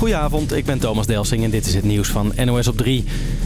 Goedenavond, ik ben Thomas Delsing en dit is het nieuws van NOS op 3.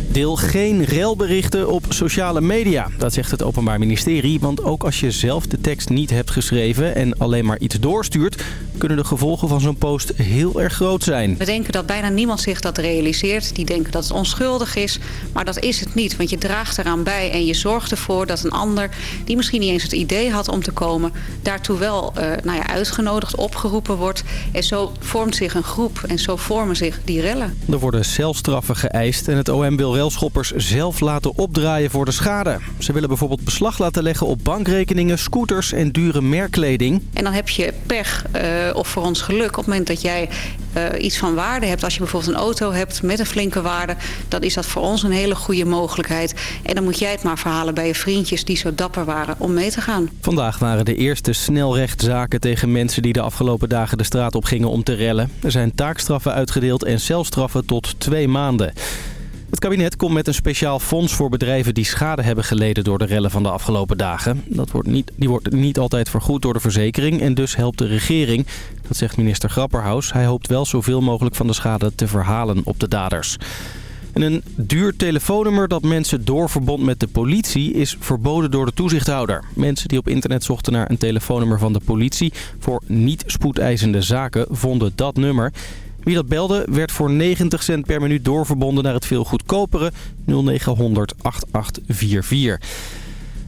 Deel geen relberichten op sociale media, dat zegt het Openbaar Ministerie. Want ook als je zelf de tekst niet hebt geschreven en alleen maar iets doorstuurt... kunnen de gevolgen van zo'n post heel erg groot zijn. We denken dat bijna niemand zich dat realiseert. Die denken dat het onschuldig is, maar dat is het niet. Want je draagt eraan bij en je zorgt ervoor dat een ander... die misschien niet eens het idee had om te komen... daartoe wel uh, nou ja, uitgenodigd, opgeroepen wordt. En zo vormt zich een groep en zo vormen zich die rellen. Er worden celstraffen geëist en het OM wil relschoppers zelf laten opdraaien voor de schade. Ze willen bijvoorbeeld beslag laten leggen op bankrekeningen, scooters en dure merkkleding. En dan heb je pech uh, of voor ons geluk op het moment dat jij uh, iets van waarde hebt. Als je bijvoorbeeld een auto hebt met een flinke waarde, dan is dat voor ons een hele goede mogelijkheid. En dan moet jij het maar verhalen bij je vriendjes die zo dapper waren om mee te gaan. Vandaag waren de eerste snelrechtszaken tegen mensen die de afgelopen dagen de straat op gingen om te rellen. Er zijn taakstraffen uitgedeeld en celstraffen tot twee maanden. Het kabinet komt met een speciaal fonds voor bedrijven die schade hebben geleden door de rellen van de afgelopen dagen. Dat wordt niet, die wordt niet altijd vergoed door de verzekering en dus helpt de regering. Dat zegt minister Grapperhaus. Hij hoopt wel zoveel mogelijk van de schade te verhalen op de daders. En een duur telefoonnummer dat mensen doorverbond met de politie is verboden door de toezichthouder. Mensen die op internet zochten naar een telefoonnummer van de politie voor niet spoedeisende zaken vonden dat nummer. Wie dat belde werd voor 90 cent per minuut doorverbonden naar het veel goedkopere 0900 8844.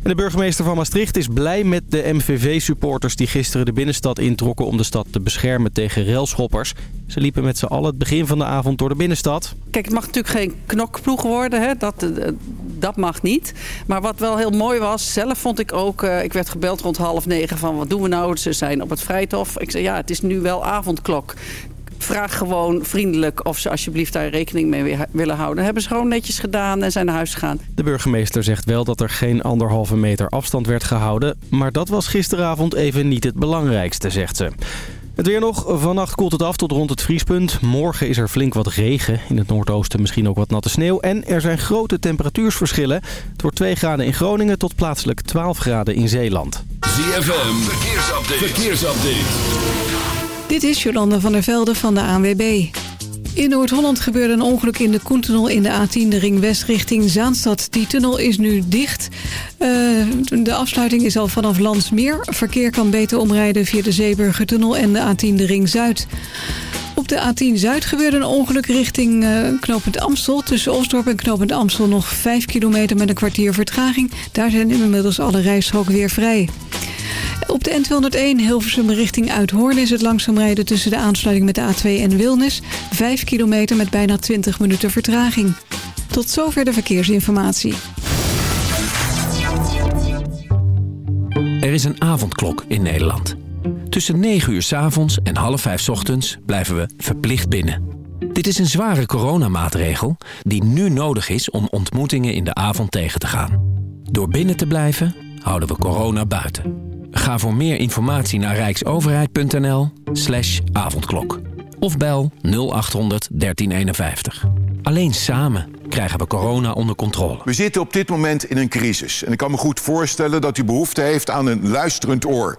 En de burgemeester van Maastricht is blij met de MVV-supporters die gisteren de binnenstad introkken om de stad te beschermen tegen railschoppers. Ze liepen met z'n allen het begin van de avond door de binnenstad. Kijk, het mag natuurlijk geen knokploeg worden, hè? Dat, eh, dat mag niet. Maar wat wel heel mooi was, zelf vond ik ook... Uh, ik werd gebeld rond half negen van wat doen we nou? Ze zijn op het Vrijthof. Ik zei ja, het is nu wel avondklok vraag gewoon vriendelijk of ze alsjeblieft daar rekening mee willen houden. Dat hebben ze gewoon netjes gedaan en zijn naar huis gegaan. De burgemeester zegt wel dat er geen anderhalve meter afstand werd gehouden. Maar dat was gisteravond even niet het belangrijkste, zegt ze. Het weer nog. Vannacht koelt het af tot rond het vriespunt. Morgen is er flink wat regen. In het noordoosten misschien ook wat natte sneeuw. En er zijn grote temperatuursverschillen. Het wordt 2 graden in Groningen tot plaatselijk 12 graden in Zeeland. ZFM. Verkeersupdate. Verkeersupdate. Dit is Jolanda van der Velde van de ANWB. In Noord-Holland gebeurde een ongeluk in de Koentunnel in de A10, de ring west richting Zaanstad. Die tunnel is nu dicht. Uh, de afsluiting is al vanaf Landsmeer. Verkeer kan beter omrijden via de Zeeburgertunnel en de A10, de ring zuid. Op de A10 Zuid gebeurde een ongeluk richting uh, Knopend Amstel. Tussen Osdorp en Knopend Amstel nog 5 kilometer met een kwartier vertraging. Daar zijn inmiddels alle rijstroken weer vrij. Op de N201 Hilversum richting Uithoorn is het langzaam rijden tussen de aansluiting met de A2 en Wilnis. 5 kilometer met bijna 20 minuten vertraging. Tot zover de verkeersinformatie. Er is een avondklok in Nederland. Tussen 9 uur s avonds en half 5 s ochtends blijven we verplicht binnen. Dit is een zware coronamaatregel die nu nodig is om ontmoetingen in de avond tegen te gaan. Door binnen te blijven houden we corona buiten. Ga voor meer informatie naar rijksoverheid.nl slash avondklok. Of bel 0800 1351. Alleen samen krijgen we corona onder controle. We zitten op dit moment in een crisis. En ik kan me goed voorstellen dat u behoefte heeft aan een luisterend oor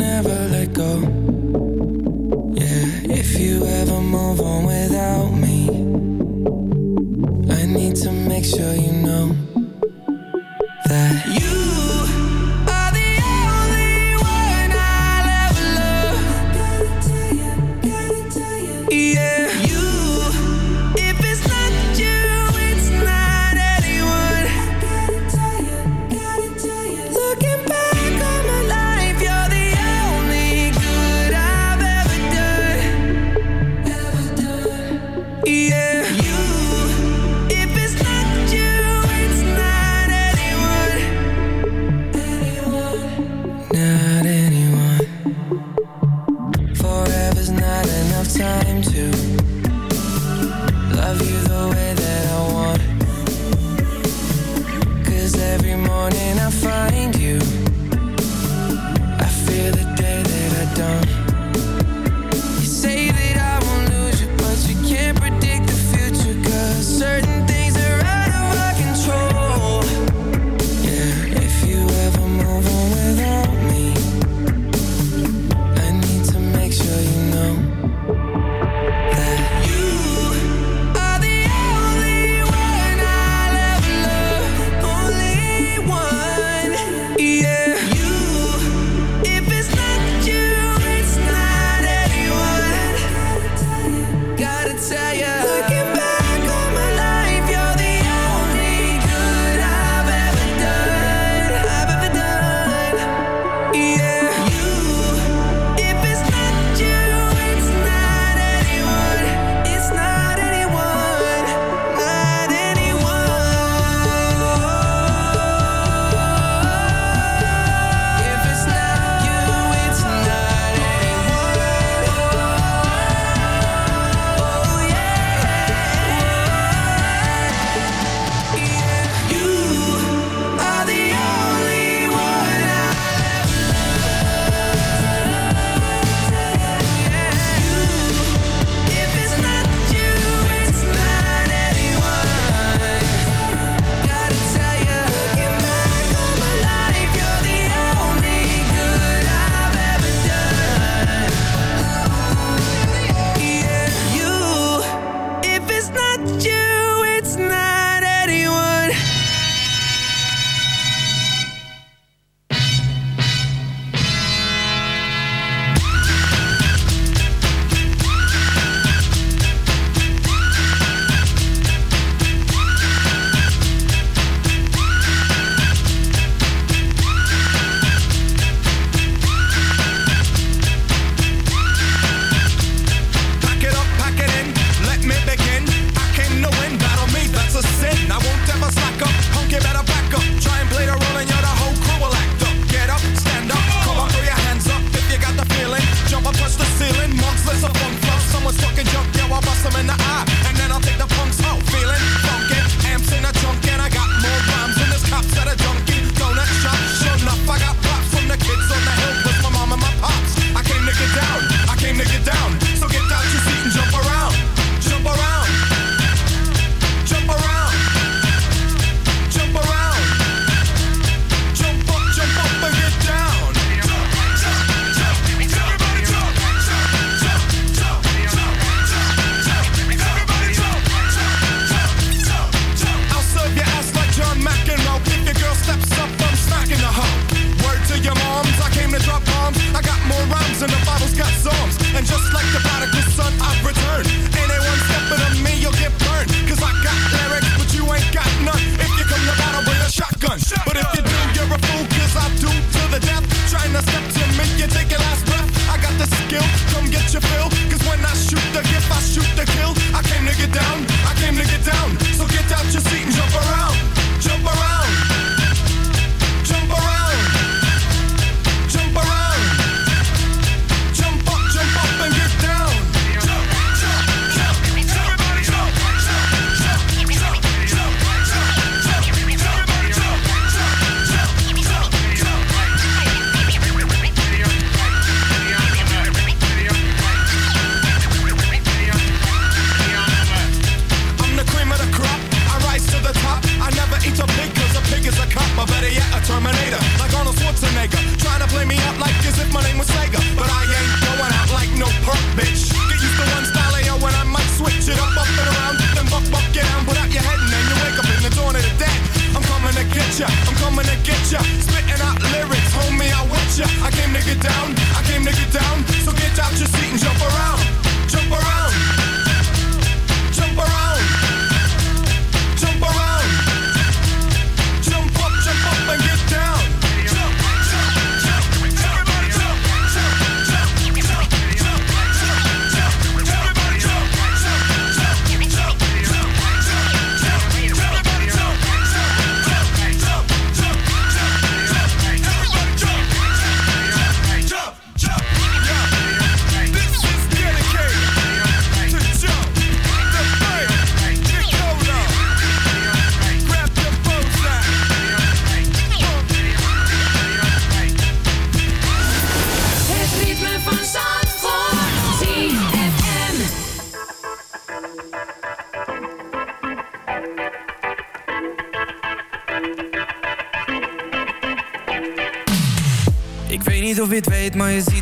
never let go. Yeah, if you ever move on with.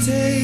Take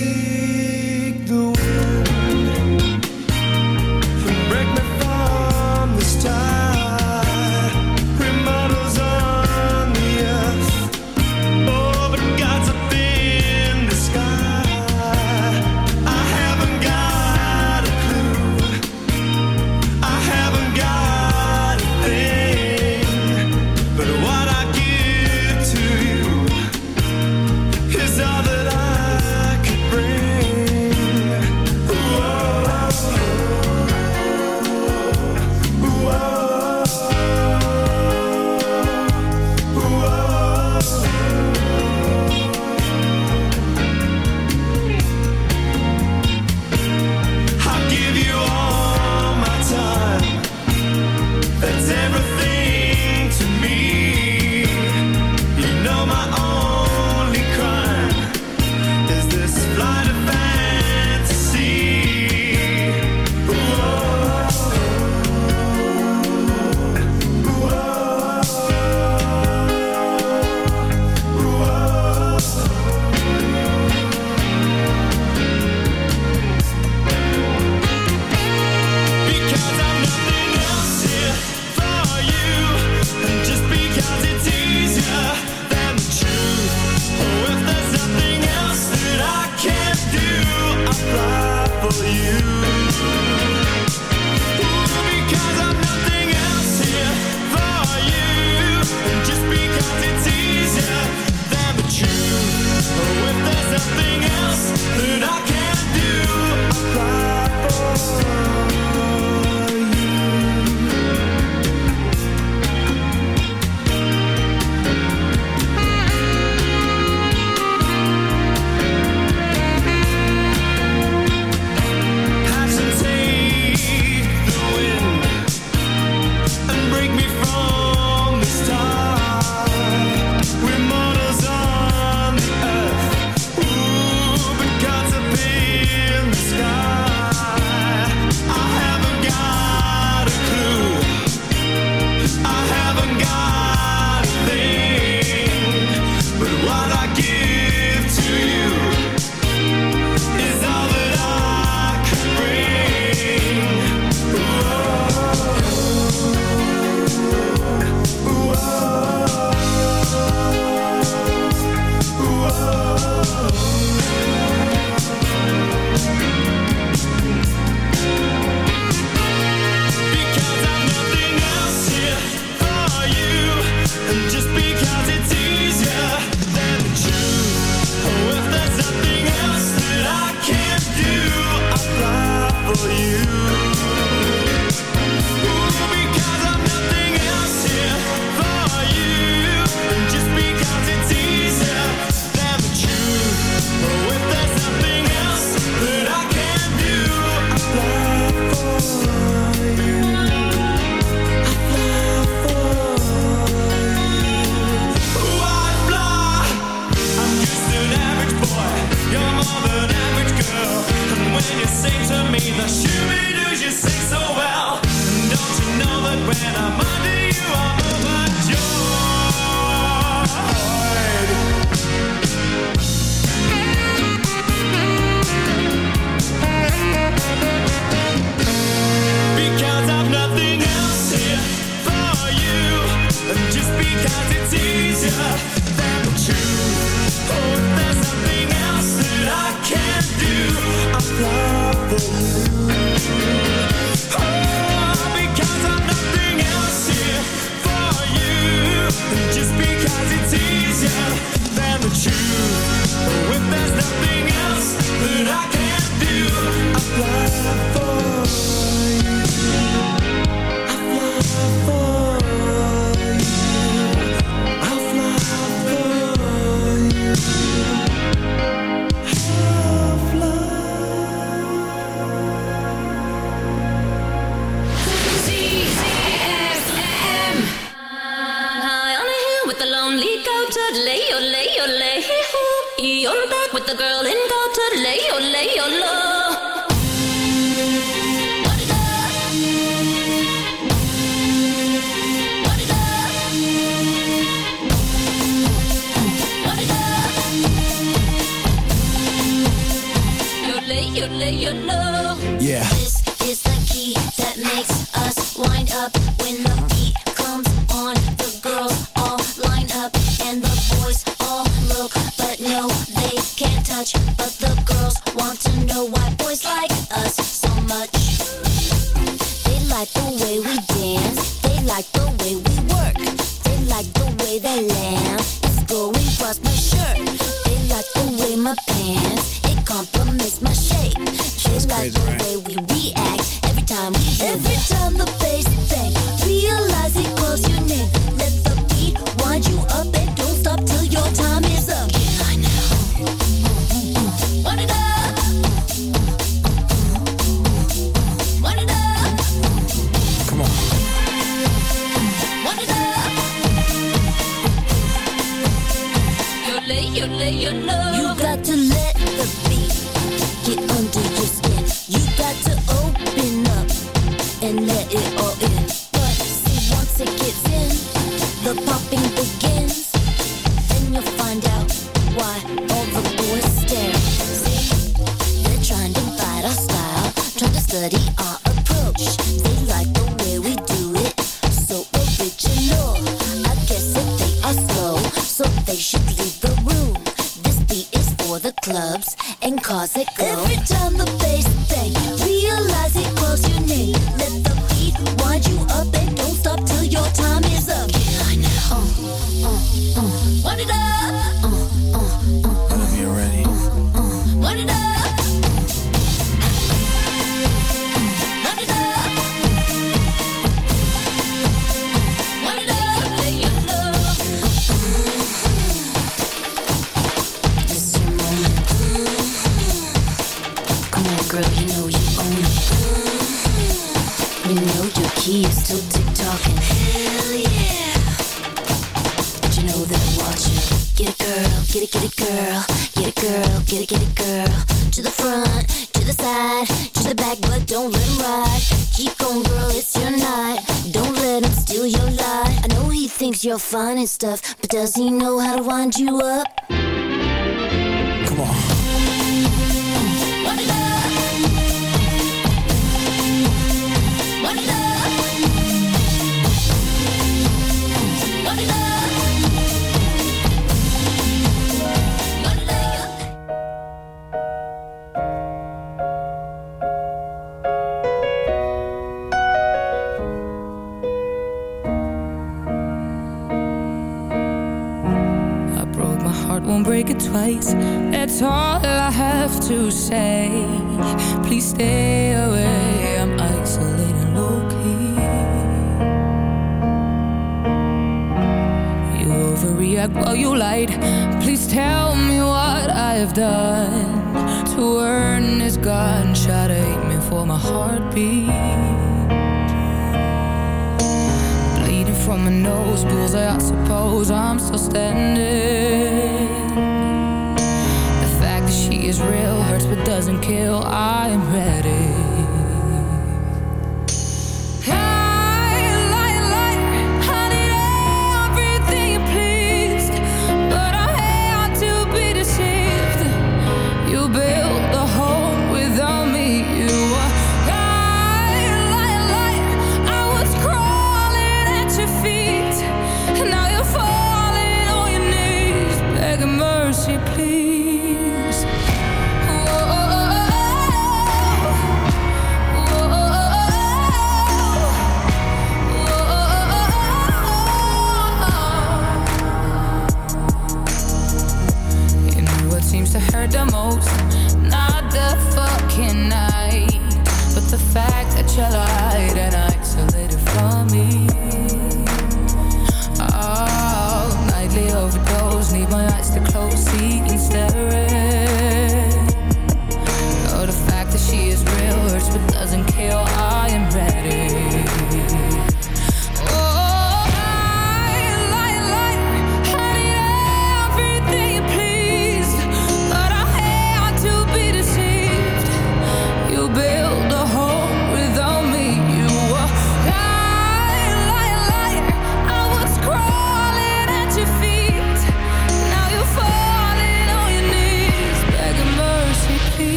stuff,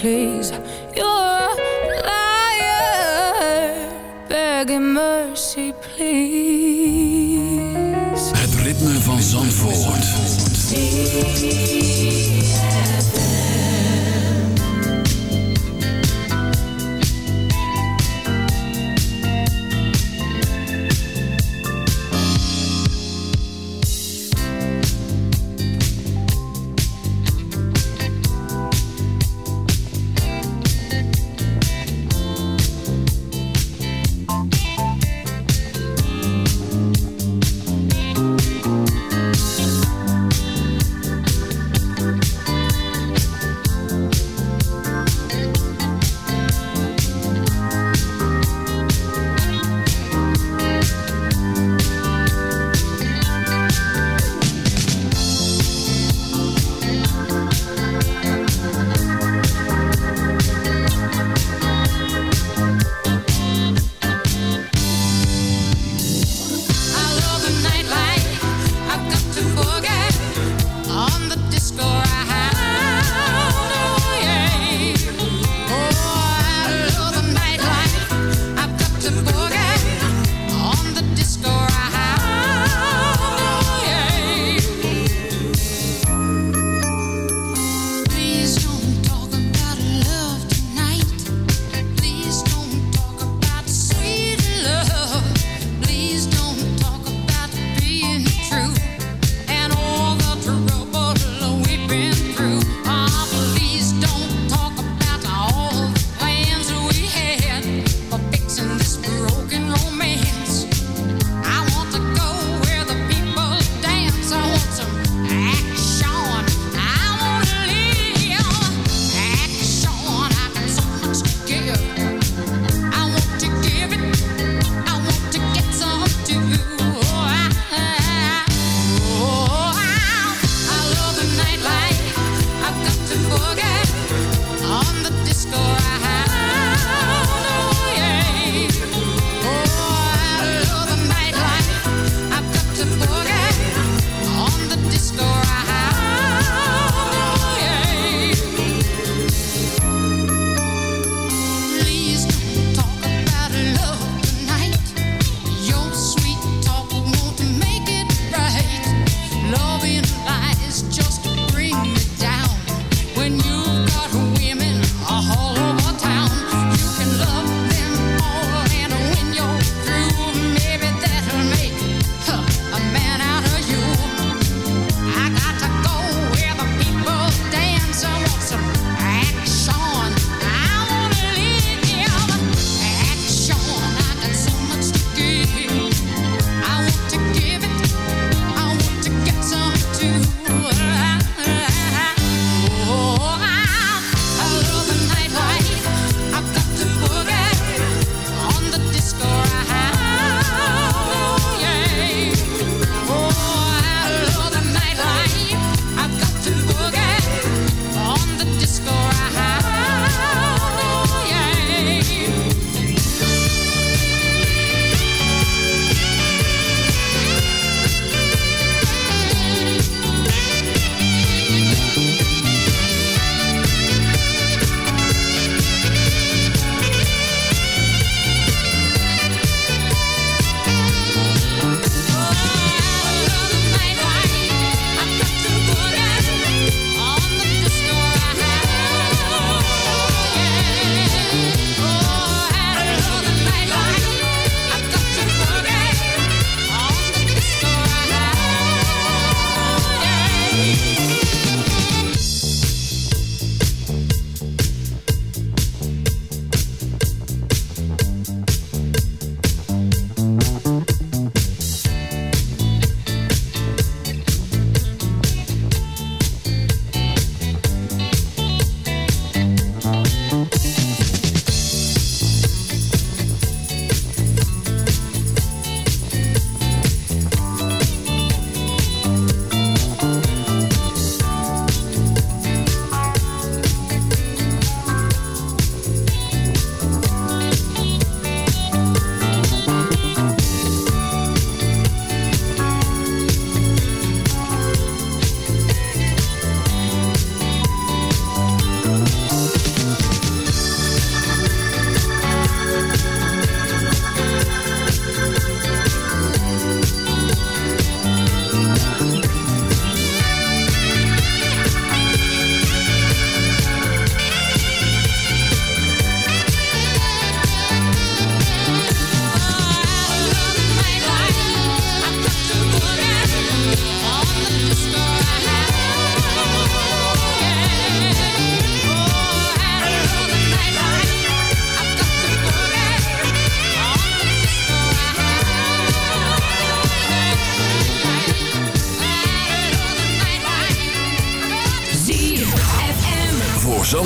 please. You're a liar, begging mercy, please. Het ritme van Zandvoort.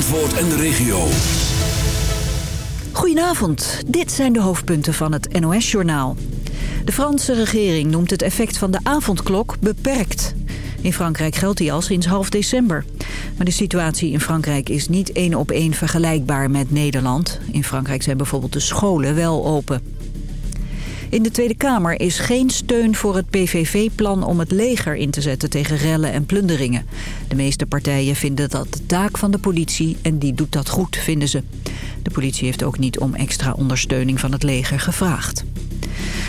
Zandvoort en de regio. Goedenavond, dit zijn de hoofdpunten van het NOS-journaal. De Franse regering noemt het effect van de avondklok beperkt. In Frankrijk geldt die al sinds half december. Maar de situatie in Frankrijk is niet één op één vergelijkbaar met Nederland. In Frankrijk zijn bijvoorbeeld de scholen wel open. In de Tweede Kamer is geen steun voor het PVV-plan om het leger in te zetten tegen rellen en plunderingen. De meeste partijen vinden dat de taak van de politie en die doet dat goed, vinden ze. De politie heeft ook niet om extra ondersteuning van het leger gevraagd.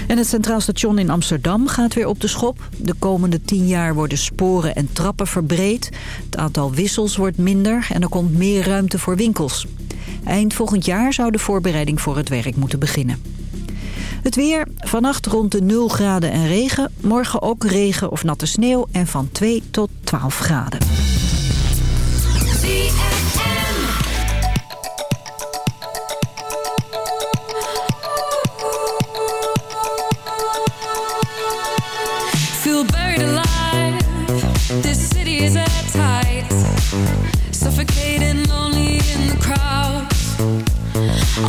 En het Centraal Station in Amsterdam gaat weer op de schop. De komende tien jaar worden sporen en trappen verbreed. Het aantal wissels wordt minder en er komt meer ruimte voor winkels. Eind volgend jaar zou de voorbereiding voor het werk moeten beginnen. Het weer, vannacht rond de 0 graden en regen. Morgen ook regen of natte sneeuw en van 2 tot 12 graden. Feel buried alive. This city is at tight. Suffocating, lonely in the crowd.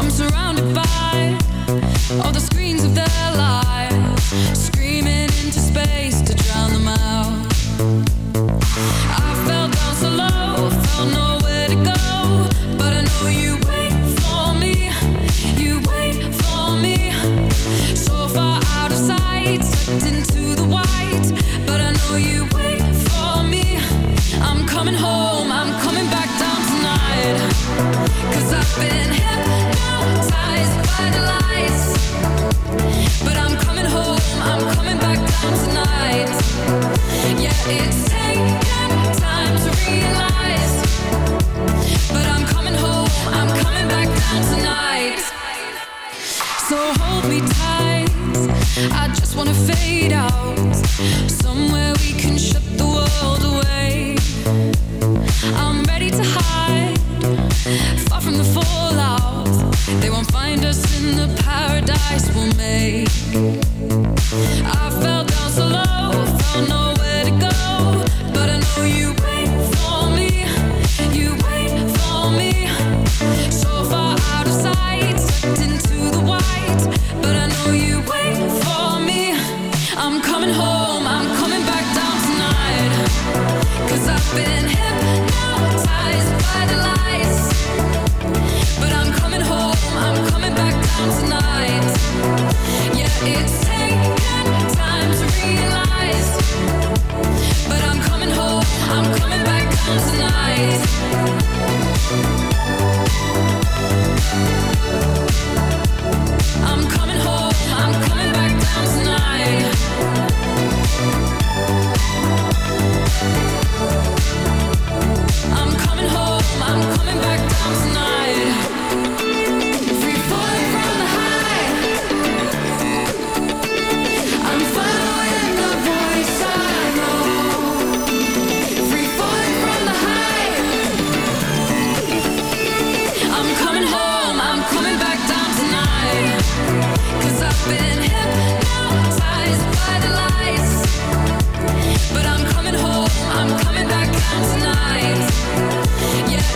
I'm surrounded by all the screens of their lives,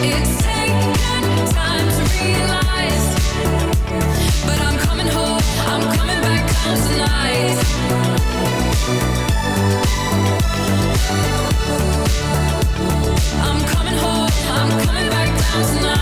I'm coming home, I'm coming back down tonight.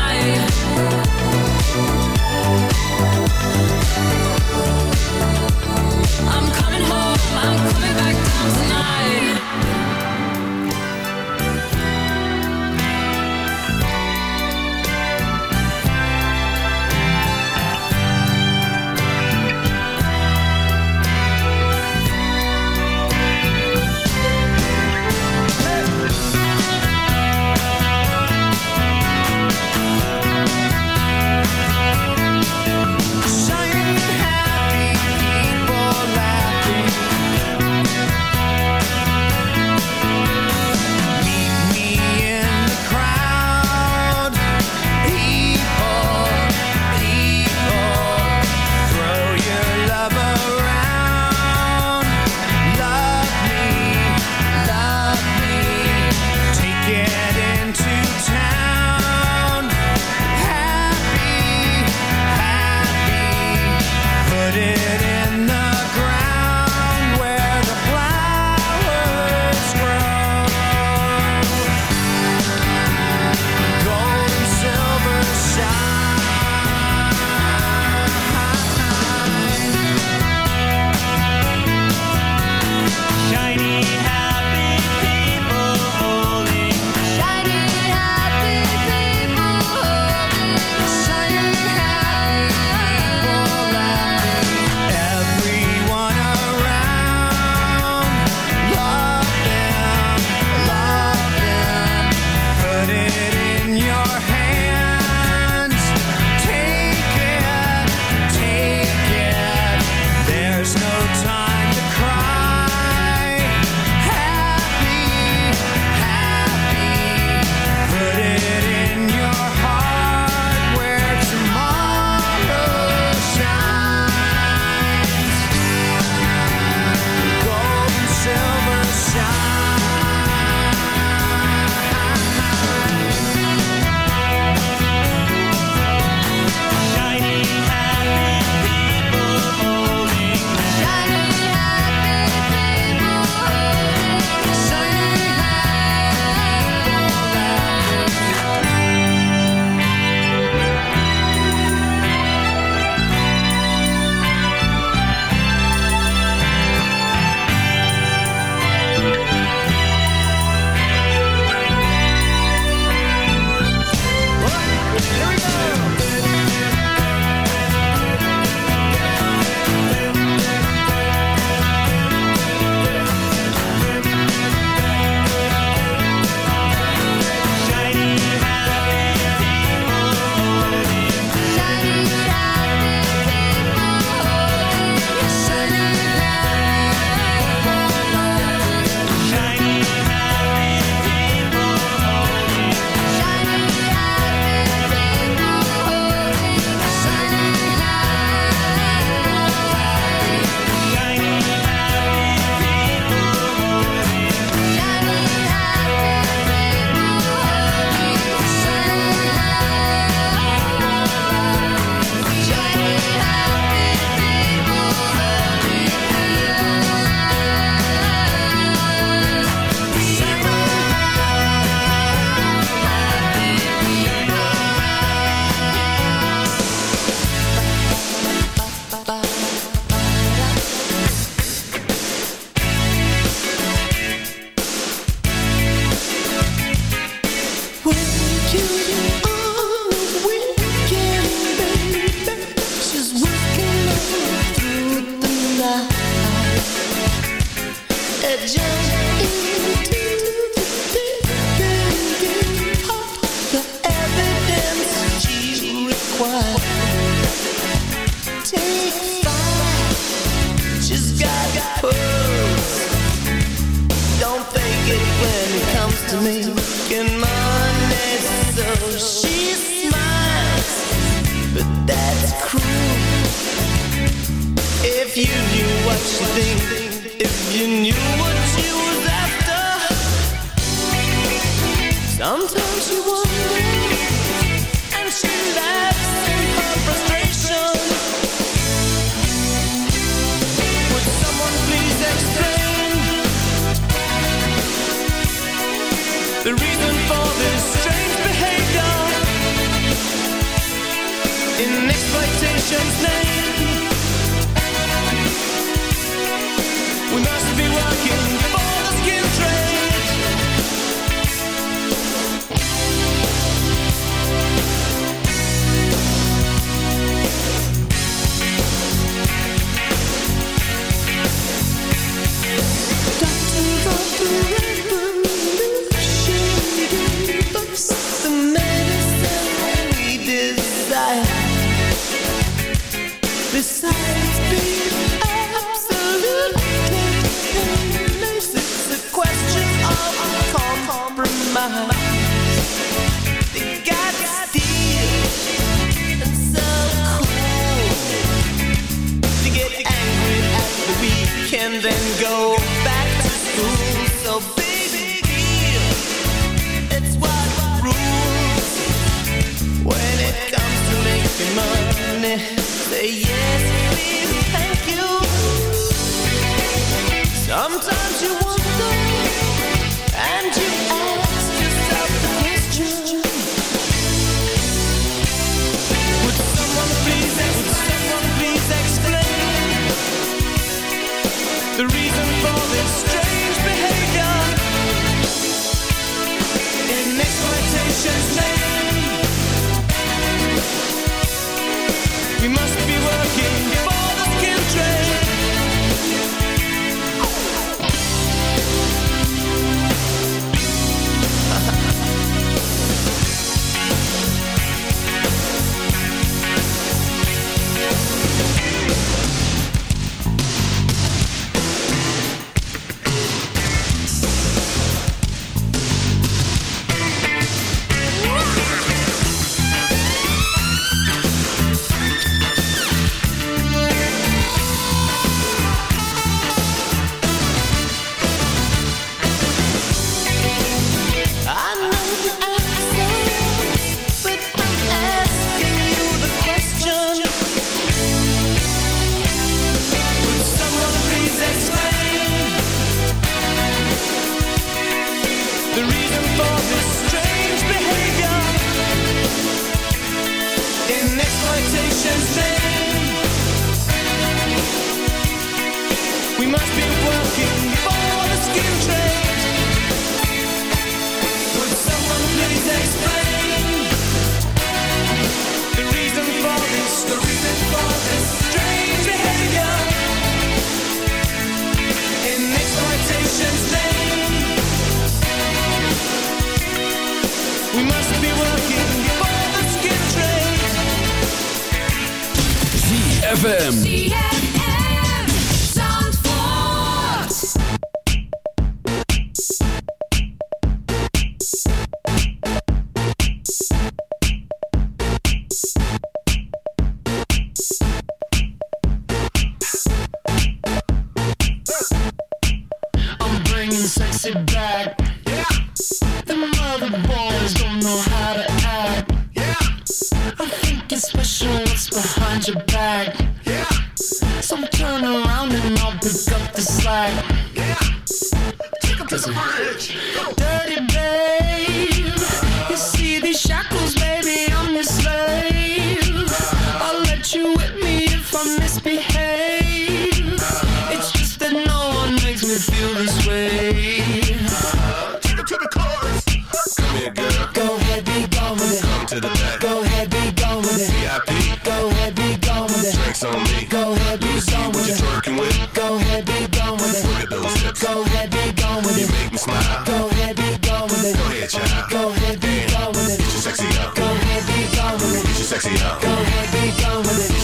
hey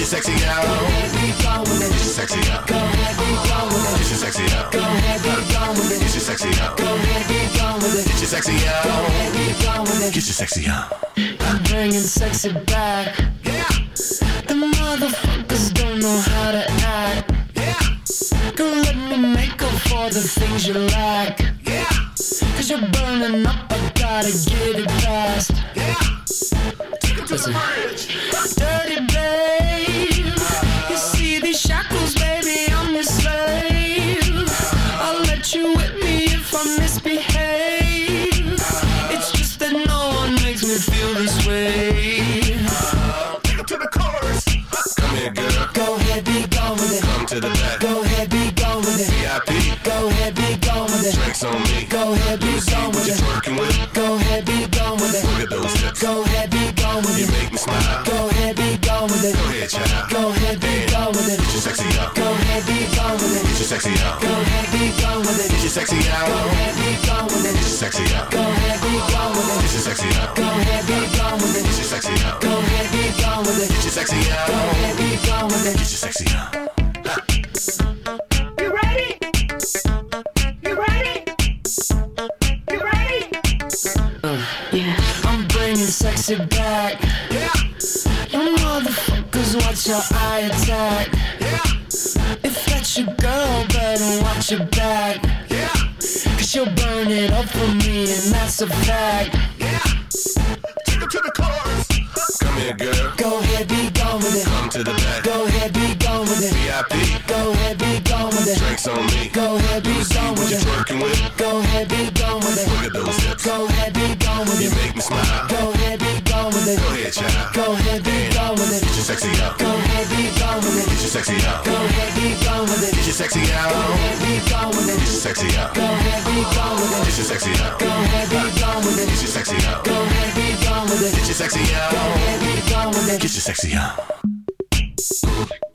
sexy out. Go ahead, be gone with it. Get your sexy out. Go ahead, be gone with it. Get your sexy out. Go ahead, be gone with it. Get your sexy out. Go ahead, be gone with it. Get your sexy out. Go ahead, be gone with it. Get your sexy out. I'm bringing sexy back. Yeah. The motherfuckers don't know how to act. Yeah. Don't let me make up for the things you lack. Yeah. Cause you're burning up, I gotta get it fast. Yeah. Listen. Dirty speak. Sexy out. Go ahead, be gone. Get your sexy out. You ready? You ready? You ready? Uh, yeah. I'm bringing sexy back. Yeah. You motherfuckers, watch your eye attack. Yeah. If that's your girl, better watch your back. Yeah. Cause you'll burn it up for me, and that's a fact. Yeah. Take it to the chorus. Girl. Go ahead, be gone with it. Come to the back. Go ahead, be gone with it. VIP. Go ahead, be gone with it. Drinks on me. Go ahead, be gone with it. Working with. Go ahead, be gone with it. Gone with it. Go ahead, child. Go ahead, be gone with it. Get your sexy out. Go ahead, be gone with it. Get your sexy out. Go ahead, be gone with it. Get your sexy out. Go ahead, be gone with it. Get your sexy out. Go ahead, be gone with it. Get your sexy out. Go ahead, be gone with it. Get your sexy out. Go ahead, be gone with it. Get your sexy out. Go ahead, be gone with it. Get your sexy out.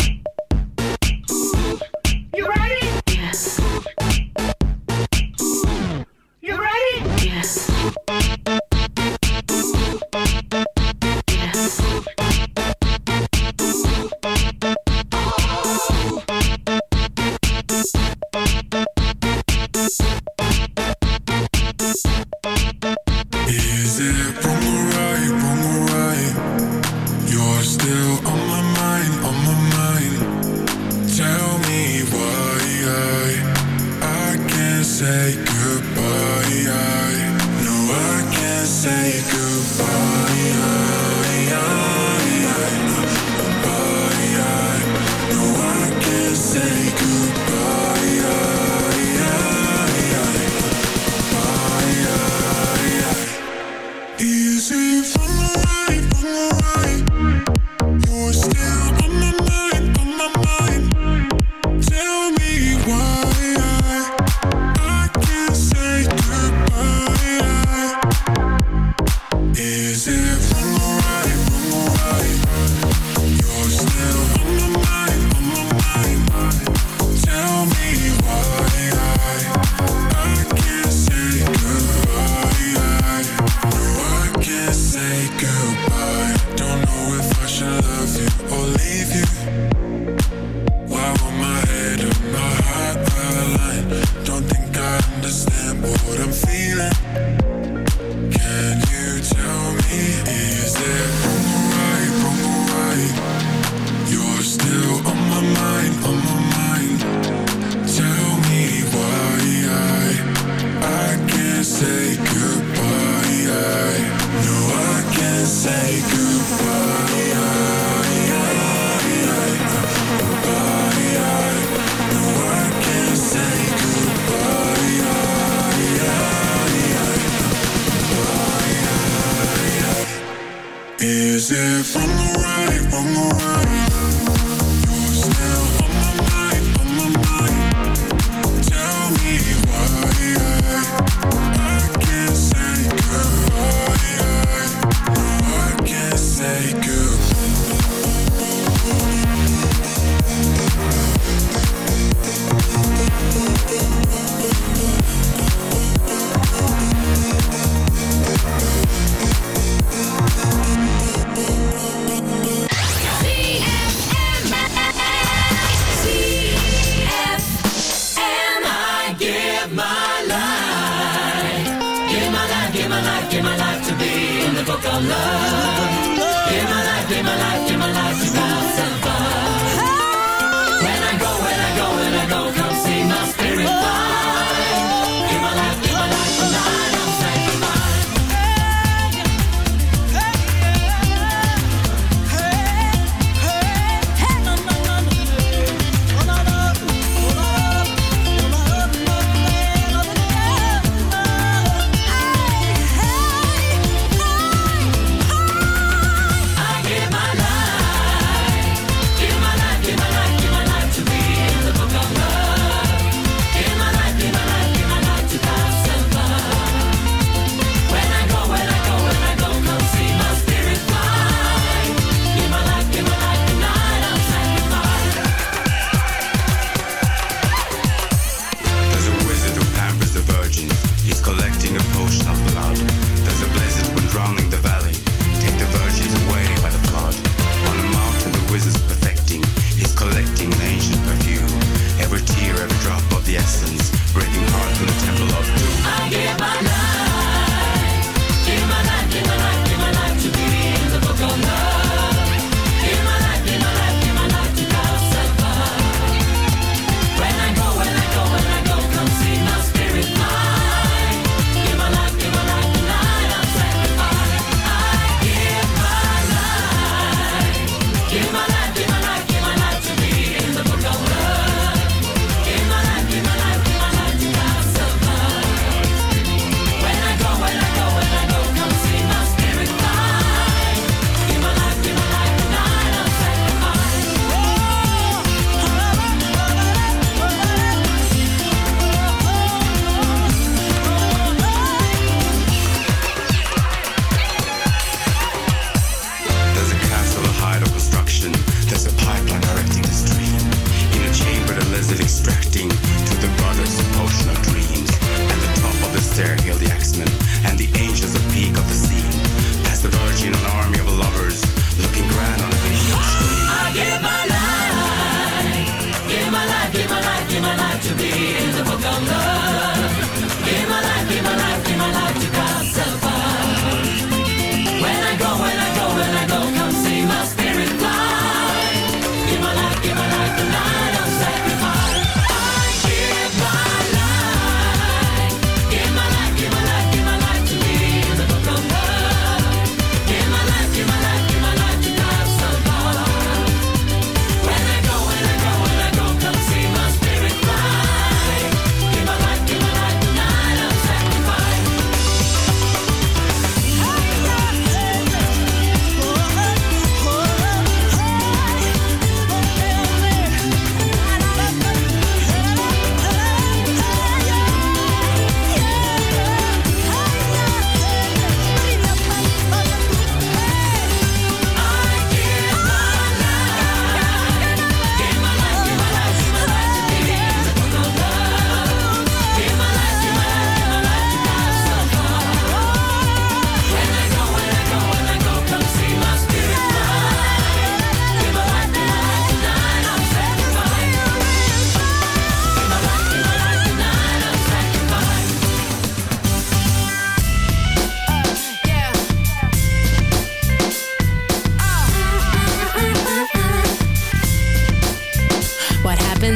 my life to be in the book of love.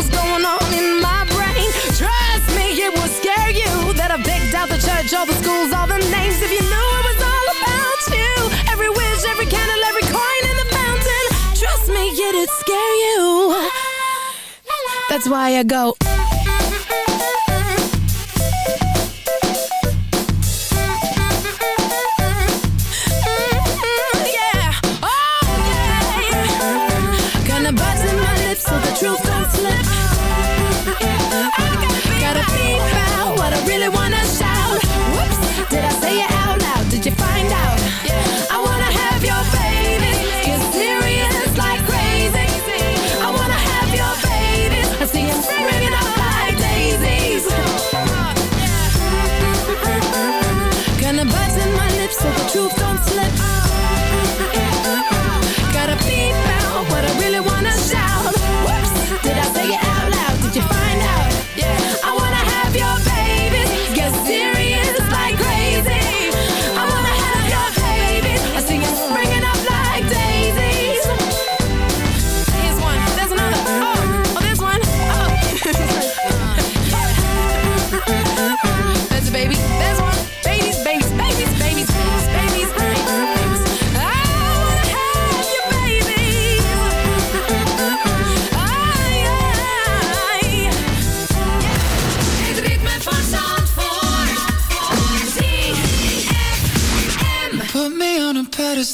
was going on in my brain. Trust me, it would scare you that I picked out the church, all the schools, all the names. If you knew it was all about you, every wish, every candle, every coin in the fountain. Trust me, it'd scare you. That's why I go.